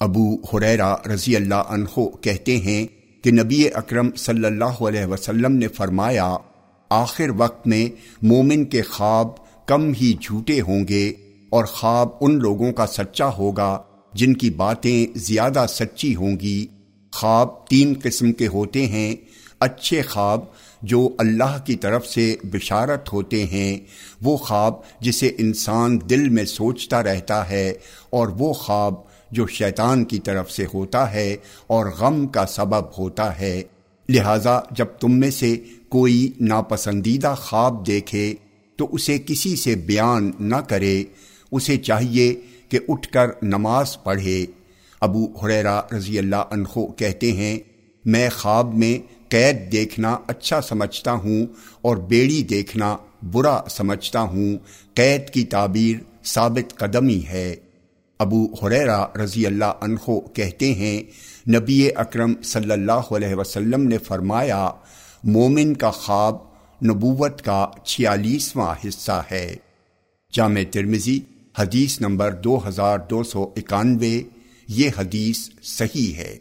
ابو حریرا رضی اللہ عنہ کہتے ہیں کہ نبی اکرم صلی اللہ علیہ وسلم نے فرمایا، آخر وقت میں مومن کے خواب کم ہی جھوٹے ہوں گے اور خواب ان لوگوں کا سچا ہوگا جن کی باتیں زیادہ سچی ہوں گی۔ خواب تین قسم کے ہوتے ہیں، اچھے خواب جو اللہ کی طرف سے بشارت ہوتے ہیں، وہ خواب جسے انسان دل میں سوچتا رہتا ہے اور وہ خواب جو شیطان کی طرف سے ہوتا ہے اور غم کا سبب ہوتا ہے۔ لہذا جب تم میں سے کوئی ناپسندیدہ خواب دیکھے تو اسے کسی سے بیان نہ کرے، اسے چاہیے کہ اٹھ کر نماز پڑھے۔ ابو حریرا رضی اللہ عنہ کہتے ہیں، میں خواب میں قید دیکھنا اچھا سمجھتا ہوں اور بیڑی دیکھنا برا سمجھتا ہوں۔ قید کی تعبیر ثابت قدمی ہے۔ ابو حریرا رضی اللہ عنہ کہتے ہیں، نبی اکرم صلی اللہ علیہ وسلم نے فرمایا، مومن کا خواب نبوت کا چھیالیسواں حصہ ہے۔ جامع ترمزی حدیث نمبر دو ہزار دو سو اکانوے۔ یہ حدیث صحیح ہے۔